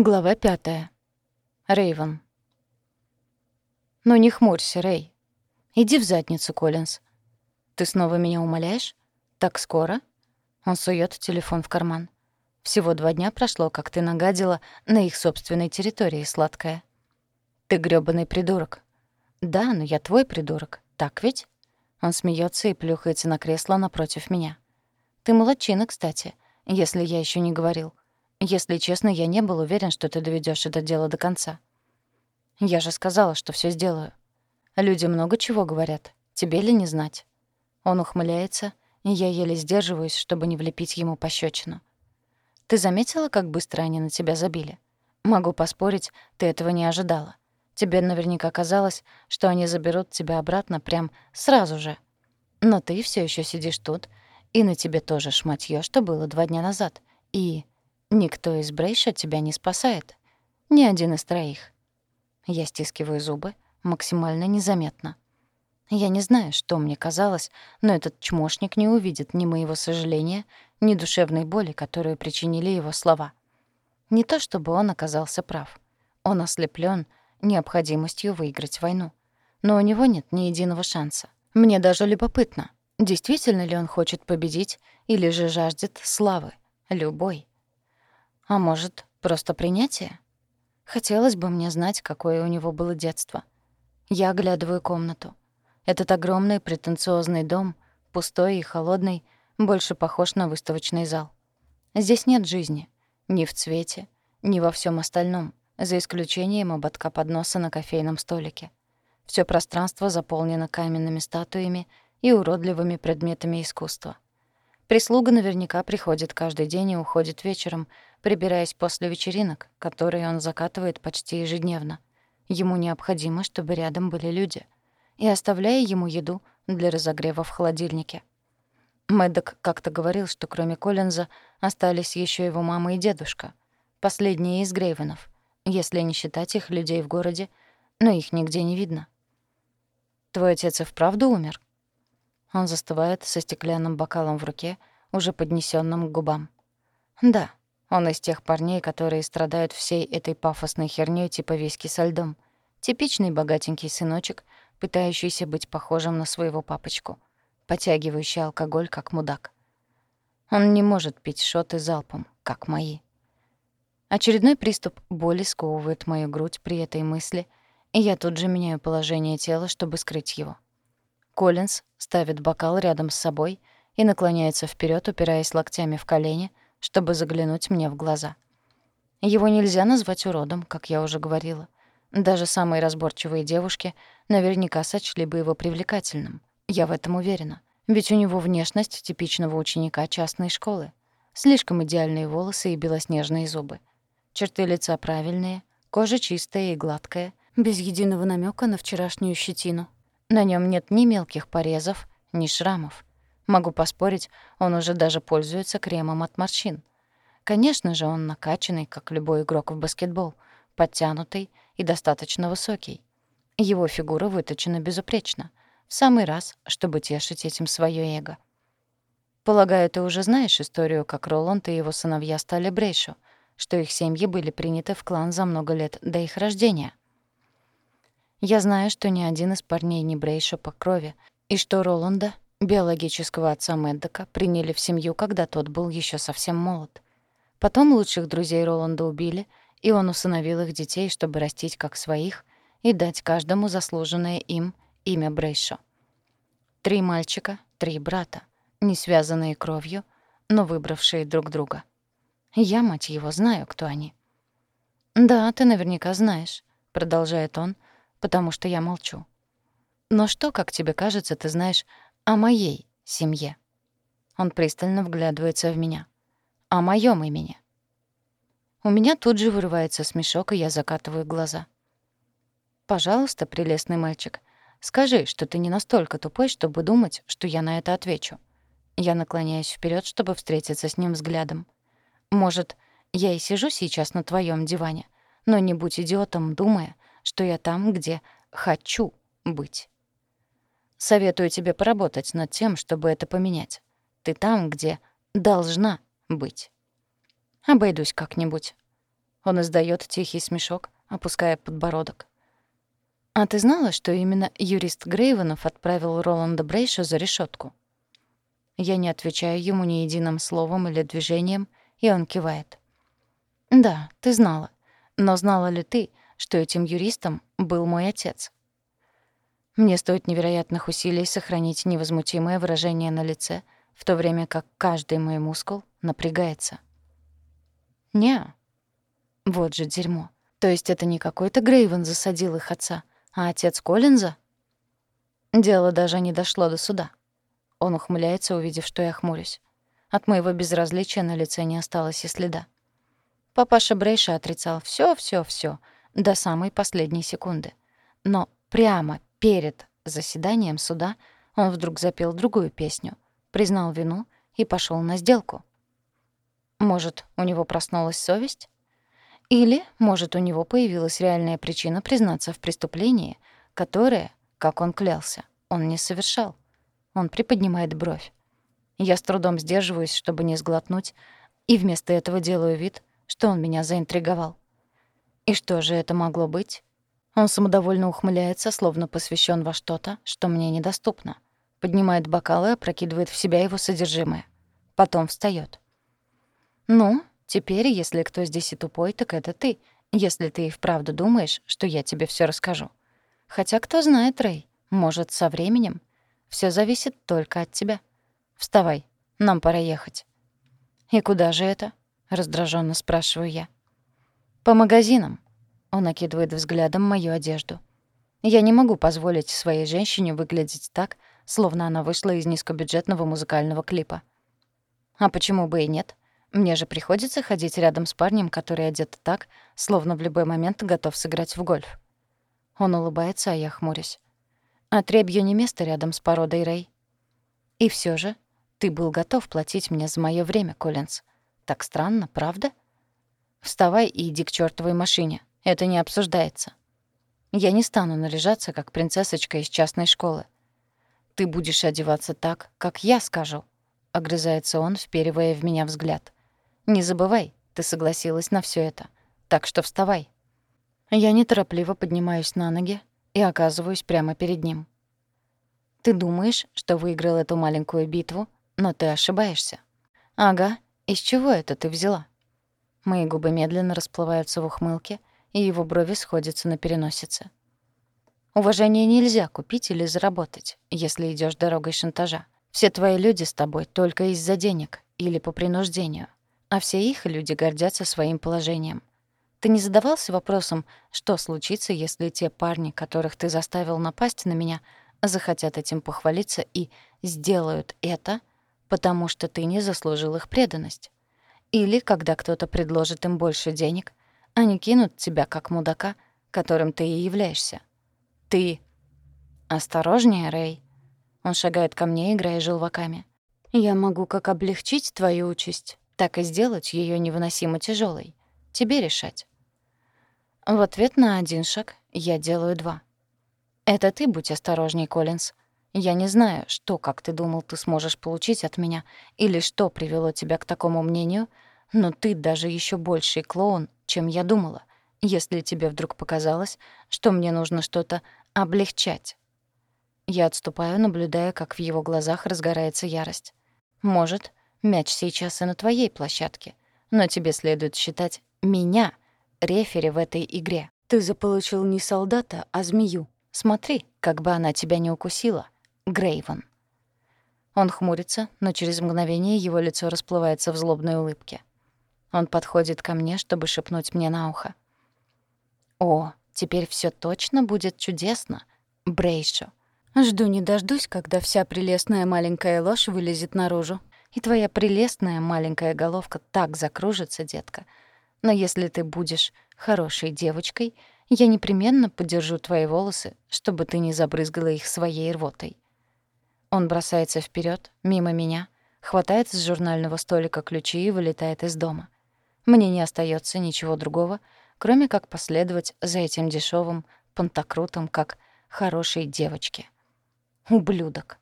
Глава пятая. Рейвен. «Ну не хмурься, Рэй. Иди в задницу, Коллинз. Ты снова меня умоляешь? Так скоро?» Он сует телефон в карман. «Всего два дня прошло, как ты нагадила на их собственной территории, сладкая. Ты грёбаный придурок. Да, но я твой придурок, так ведь?» Он смеется и плюхается на кресло напротив меня. «Ты молодчина, кстати, если я еще не говорил. Если честно, я не был уверен, что ты доведешь это дело до конца. Я же сказала, что все сделаю. Люди много чего говорят. Тебе ли не знать? Он ухмыляется, и я еле сдерживаюсь, чтобы не влепить ему пощечину. Ты заметила, как быстро они на тебя забили? Могу поспорить, ты этого не ожидала. Тебе наверняка казалось, что они заберут тебя обратно прям сразу же. Но ты все еще сидишь тут, и на тебе тоже шматьё, что было два дня назад. И Никто из Брейша тебя не спасает. Ни один из троих. Я стискиваю зубы, максимально незаметно. Я не знаю, что мне казалось, но этот чмошник не увидит ни моего сожаления, ни душевной боли, которую причинили его слова. Не то чтобы он оказался прав. Он ослеплен необходимостью выиграть войну. Но у него нет ни единого шанса. Мне даже любопытно, действительно ли он хочет победить или же жаждет славы, любой. А может, просто принятие? Хотелось бы мне знать, какое у него было детство. Я оглядываю комнату. Этот огромный претенциозный дом, пустой и холодный, больше похож на выставочный зал. Здесь нет жизни. Ни в цвете, ни во всем остальном, за исключением ободка подноса на кофейном столике. Все пространство заполнено каменными статуями и уродливыми предметами искусства. Прислуга наверняка приходит каждый день и уходит вечером, прибираясь после вечеринок, которые он закатывает почти ежедневно. Ему необходимо, чтобы рядом были люди. И оставляя ему еду для разогрева в холодильнике. Мэддок как-то говорил, что кроме Коллинза остались еще его мама и дедушка. Последние из Грейвенов, если не считать их людей в городе, но их нигде не видно. «Твой отец и вправду умер?» Он застывает со стеклянным бокалом в руке, уже поднесенным к губам. «Да», он из тех парней, которые страдают всей этой пафосной хернёй типа виски со льдом. Типичный богатенький сыночек, пытающийся быть похожим на своего папочку, потягивающий алкоголь как мудак. Он не может пить шоты залпом, как мои. Очередной приступ боли сковывает мою грудь при этой мысли, и я тут же меняю положение тела, чтобы скрыть его. Коллинз ставит бокал рядом с собой и наклоняется вперед, упираясь локтями в колени — чтобы заглянуть мне в глаза. Его нельзя назвать уродом, как я уже говорила. Даже самые разборчивые девушки наверняка сочли бы его привлекательным. Я в этом уверена. Ведь у него внешность типичного ученика частной школы. Слишком идеальные волосы и белоснежные зубы. Черты лица правильные, кожа чистая и гладкая, без единого намека на вчерашнюю щетину. На нем нет ни мелких порезов, ни шрамов. Могу поспорить, он уже даже пользуется кремом от морщин. Конечно же, он накачанный, как любой игрок в баскетбол, подтянутый и достаточно высокий. Его фигура выточена безупречно, в самый раз, чтобы тешить этим своё эго. Полагаю, ты уже знаешь историю, как Роланд и его сыновья стали Брейшу, что их семьи были приняты в клан за много лет до их рождения. Я знаю, что ни один из парней не Брейша по крови, и что Роланда Биологического отца Мэддока приняли в семью, когда тот был еще совсем молод. Потом лучших друзей Роланда убили, и он усыновил их детей, чтобы растить как своих и дать каждому заслуженное им имя Брейшо. Три мальчика, три брата, не связанные кровью, но выбравшие друг друга. Я, мать его, знаю, кто они. «Да, ты наверняка знаешь», — продолжает он, потому что я молчу. «Но что, как тебе кажется, ты знаешь о моей семье. Он пристально вглядывается в меня. О моем имени. У меня тут же вырывается смешок, и я закатываю глаза. «Пожалуйста, прелестный мальчик, скажи, что ты не настолько тупой, чтобы думать, что я на это отвечу». Я наклоняюсь вперед, чтобы встретиться с ним взглядом. «Может, я и сижу сейчас на твоем диване, но не будь идиотом, думая, что я там, где хочу быть». Советую тебе поработать над тем, чтобы это поменять. Ты там, где должна быть. Обойдусь как-нибудь. Он издает тихий смешок, опуская подбородок. «А ты знала, что именно юрист Грейвенов отправил Роланда Брейша за решетку? Я не отвечаю ему ни единым словом или движением, и он кивает. «Да, ты знала. Но знала ли ты, что этим юристом был мой отец?» Мне стоит невероятных усилий сохранить невозмутимое выражение на лице, в то время как каждый мой мускул напрягается. «Не, вот же дерьмо. То есть это не какой-то Грейвен засадил их отца, а отец Коллинза? Дело даже не дошло до суда. Он ухмыляется, увидев, что я хмурюсь. От моего безразличия на лице не осталось и следа. Папаша Брейша отрицал все, все, все до самой последней секунды. Но прямо перед заседанием суда он вдруг запел другую песню, признал вину и пошел на сделку. Может, у него проснулась совесть? Или, может, у него появилась реальная причина признаться в преступлении, которое, как он клялся, он не совершал. Он приподнимает бровь. Я с трудом сдерживаюсь, чтобы не сглотнуть, и вместо этого делаю вид, что он меня заинтриговал. И что же это могло быть? Он самодовольно ухмыляется, словно посвящен во что-то, что мне недоступно. Поднимает бокал и опрокидывает в себя его содержимое. Потом встаёт. «Ну, Теперь, если кто здесь и тупой, так это ты, если ты и вправду думаешь, что я тебе все расскажу. Хотя кто знает, Рэй, может, со временем. Все зависит только от тебя. Вставай, нам пора ехать. И куда же это? раздраженно спрашиваю я. По магазинам. Он окидывает взглядом мою одежду. Я не могу позволить своей женщине выглядеть так, словно она вышла из низкобюджетного музыкального клипа. А почему бы и нет? Мне же приходится ходить рядом с парнем, который одет так, словно в любой момент готов сыграть в гольф. Он улыбается, а я хмурюсь. Отребью не место рядом с породой Рэй. И все же ты был готов платить мне за мое время, Коллинз. Так странно, правда? Вставай и иди к чёртовой машине. Это не обсуждается. Я не стану наряжаться, как принцессочка из частной школы. Ты будешь одеваться так, как я скажу, — огрызается он, вперивая в меня взгляд. Не забывай, ты согласилась на все это. Так что вставай. Я неторопливо поднимаюсь на ноги и оказываюсь прямо перед ним. Ты думаешь, что выиграл эту маленькую битву, но ты ошибаешься. Ага, из чего это ты взяла? Мои губы медленно расплываются в ухмылке, и его брови сходятся на переносице. Уважение нельзя купить или заработать, если идешь дорогой шантажа. Все твои люди с тобой только из-за денег или по принуждению а все их люди гордятся своим положением. Ты не задавался вопросом, что случится, если те парни, которых ты заставил напасть на меня, захотят этим похвалиться и сделают это, потому что ты не заслужил их преданность? Или когда кто-то предложит им больше денег, они кинут тебя как мудака, которым ты и являешься. Ты... Осторожнее, Рэй. Он шагает ко мне, играя желваками. Я могу как облегчить твою участь, так и сделать ее невыносимо тяжелой. Тебе решать. В ответ на один шаг я делаю два. Это ты будь осторожней, Коллинз. Я не знаю, что, как ты думал, ты сможешь получить от меня, или что привело тебя к такому мнению, но ты даже еще больший клоун, чем я думала, если тебе вдруг показалось, что мне нужно что-то облегчать. Я отступаю, наблюдая, как в его глазах разгорается ярость. Может, Мяч сейчас и на твоей площадке. Но тебе следует считать меня рефери в этой игре. Ты заполучил не солдата, а змею. Смотри, как бы она тебя не укусила. Грейвен. Он хмурится, но через мгновение его лицо расплывается в злобной улыбке. Он подходит ко мне, чтобы шепнуть мне на ухо. «О, теперь все точно будет чудесно, Брейшо. Жду не дождусь, когда вся прелестная маленькая ложь вылезет наружу и твоя прелестная маленькая головка так закружится, детка. Но если ты будешь хорошей девочкой, я непременно подержу твои волосы, чтобы ты не забрызгала их своей рвотой. Он бросается вперед, мимо меня, хватает с журнального столика ключи и вылетает из дома. Мне не остается ничего другого, кроме как последовать за этим дешевым пантокрутом, как хорошей девочке. Ублюдок.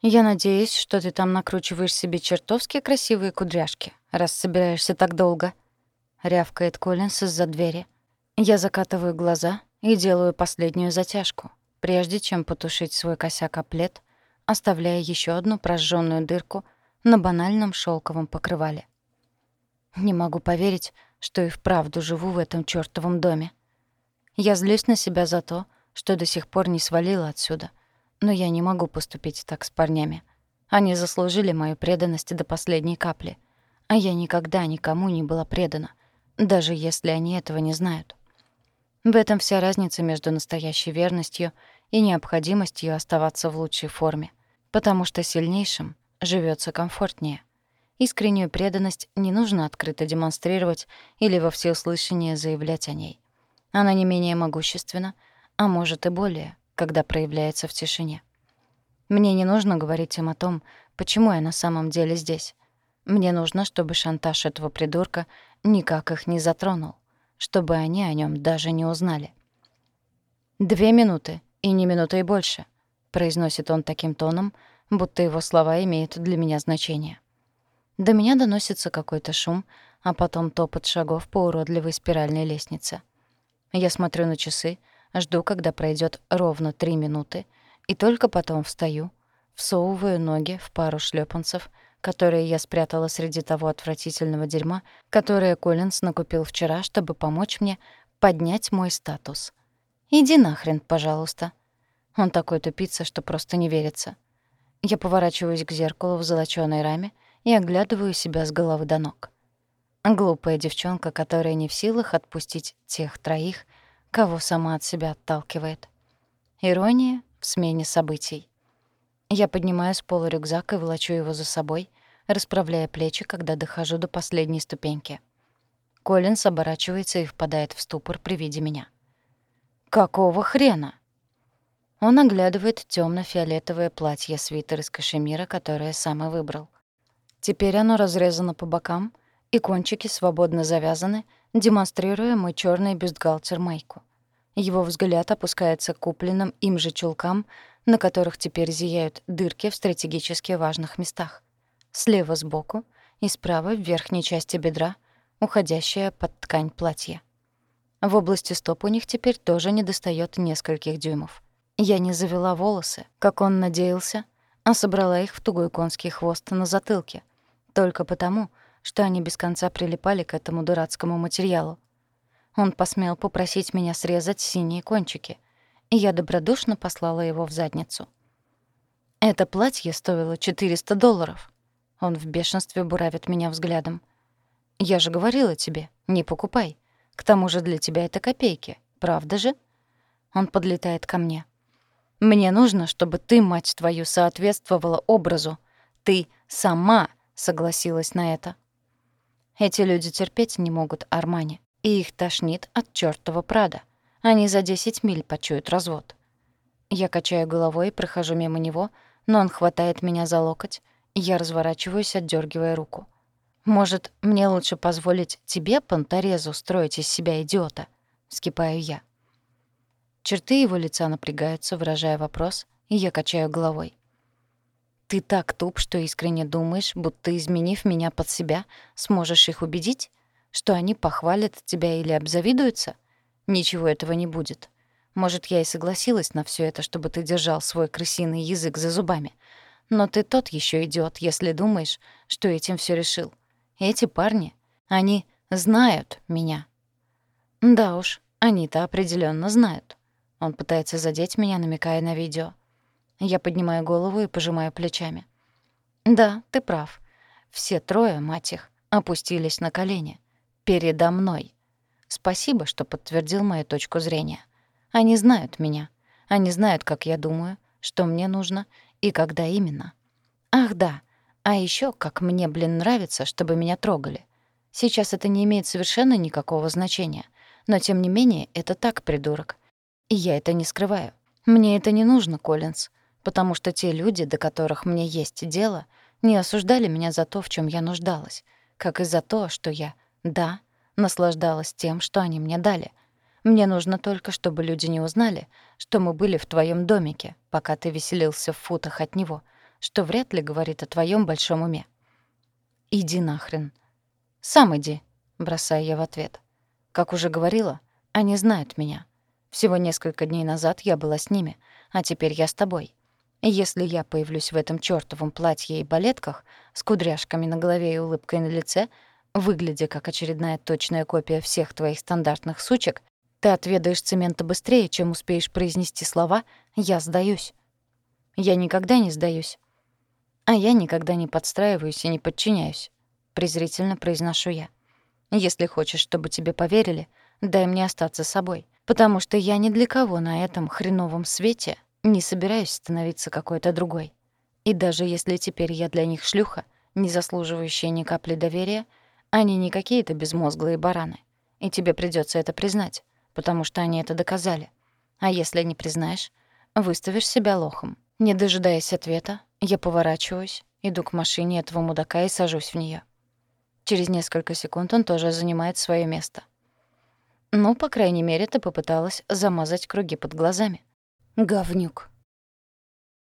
«Я надеюсь, что ты там накручиваешь себе чертовски красивые кудряшки, раз собираешься так долго». — рявкает Коллинс из-за двери. Я закатываю глаза и делаю последнюю затяжку, прежде чем потушить свой косяк о плед, оставляя еще одну прожженную дырку на банальном шелковом покрывале. Не могу поверить, что и вправду живу в этом чёртовом доме. Я злюсь на себя за то, что до сих пор не свалила отсюда. Но я не могу поступить так с парнями. Они заслужили мою преданность до последней капли. А я никогда никому не была предана, даже если они этого не знают. В этом вся разница между настоящей верностью и необходимостью оставаться в лучшей форме, потому что сильнейшим живется комфортнее. Искреннюю преданность не нужно открыто демонстрировать или во всеуслышание заявлять о ней. Она не менее могущественна, а может и более, когда проявляется в тишине. Мне не нужно говорить им о том, почему я на самом деле здесь. Мне нужно, чтобы шантаж этого придурка никак их не затронул, чтобы они о нем даже не узнали. «Две минуты, и не минуты и больше», — произносит он таким тоном, будто его слова имеют для меня значение. До меня доносится какой-то шум, а потом топот шагов по уродливой спиральной лестнице. Я смотрю на часы, жду, когда пройдет ровно три минуты, и только потом встаю, всовываю ноги в пару шлепанцев, которые я спрятала среди того отвратительного дерьма, которое Коллинз накупил вчера, чтобы помочь мне поднять мой статус. «Иди нахрен, пожалуйста». Он такой тупица, что просто не верится. Я поворачиваюсь к зеркалу в золочёной раме и оглядываю себя с головы до ног. Глупая девчонка, которая не в силах отпустить тех троих, кого сама от себя отталкивает. Ирония в смене событий. Я поднимаю с пола рюкзак и волочу его за собой, расправляя плечи, когда дохожу до последней ступеньки. Коллинс оборачивается и впадает в ступор при виде меня. «Какого хрена?» Он оглядывает темно фиолетовое платье-свитер из кашемира, которое сам и выбрал. Теперь оно разрезано по бокам, и кончики свободно завязаны, демонстрируя мой черный бюстгальтер-майку. Его взгляд опускается к купленным им же чулкам, на которых теперь зияют дырки в стратегически важных местах. Слева сбоку и справа в верхней части бедра, уходящая под ткань платья. В области стоп у них теперь тоже недостаёт нескольких дюймов. Я не завела волосы, как он надеялся, а собрала их в тугой конский хвост на затылке, только потому, что они без конца прилипали к этому дурацкому материалу. Он посмел попросить меня срезать синие кончики, и я добродушно послала его в задницу. Это платье стоило 400 долларов. Он в бешенстве буравит меня взглядом. Я же говорила тебе, не покупай. К тому же для тебя это копейки, правда же? Он подлетает ко мне. Мне нужно, чтобы ты, мать твою, соответствовала образу. Ты сама согласилась на это. Эти люди терпеть не могут Армани, и их тошнит от чёртова Прада. Они за 10 миль почуют развод. Я качаю головой и прохожу мимо него, но он хватает меня за локоть, и я разворачиваюсь, отдергивая руку. «Может, мне лучше позволить тебе, понторезу, строить из себя идиота?» — вскипаю я. Черты его лица напрягаются, выражая вопрос, и я качаю головой. Ты так туп, что искренне думаешь, будто изменив меня под себя, сможешь их убедить, что они похвалят тебя или обзавидуются? Ничего этого не будет. Может, я и согласилась на все это, чтобы ты держал свой крысиный язык за зубами. Но ты тот еще идиот, если думаешь, что этим все решил. Эти парни, они знают меня. Да уж, они-то определенно знают. Он пытается задеть меня, намекая на видео. Я поднимаю голову и пожимаю плечами. «Да, ты прав. Все трое, мать их, опустились на колени. Передо мной. Спасибо, что подтвердил мою точку зрения. Они знают меня. Они знают, как я думаю, что мне нужно и когда именно. Ах да, а еще как мне, блин, нравится, чтобы меня трогали. Сейчас это не имеет совершенно никакого значения, но тем не менее это так, придурок. И я это не скрываю. Мне это не нужно, Коллинз потому что те люди, до которых мне есть дело, не осуждали меня за то, в чем я нуждалась, как и за то, что я, да, наслаждалась тем, что они мне дали. Мне нужно только, чтобы люди не узнали, что мы были в твоем домике, пока ты веселился в футах от него, что вряд ли говорит о твоем большом уме. Иди нахрен. Сам иди, бросаю я в ответ. Как уже говорила, они знают меня. Всего несколько дней назад я была с ними, а теперь я с тобой. Если я появлюсь в этом чёртовом платье и балетках с кудряшками на голове и улыбкой на лице, выглядя как очередная точная копия всех твоих стандартных сучек, ты отведаешь цемента быстрее, чем успеешь произнести слова «я сдаюсь». Я никогда не сдаюсь. А я никогда не подстраиваюсь и не подчиняюсь, презрительно произношу я. Если хочешь, чтобы тебе поверили, дай мне остаться собой, потому что я ни для кого на этом хреновом свете не собираюсь становиться какой-то другой. И даже если теперь я для них шлюха, не заслуживающая ни капли доверия, они не какие-то безмозглые бараны. И тебе придётся это признать потому что они это доказали. А если не признаешь, выставишь себя лохом. Не дожидаясь ответа, я поворачиваюсь, иду к машине этого мудака и сажусь в неё. Через несколько секунд он тоже занимает своё место. Ну, по крайней мере, ты попыталась замазать круги под глазами. Говнюк.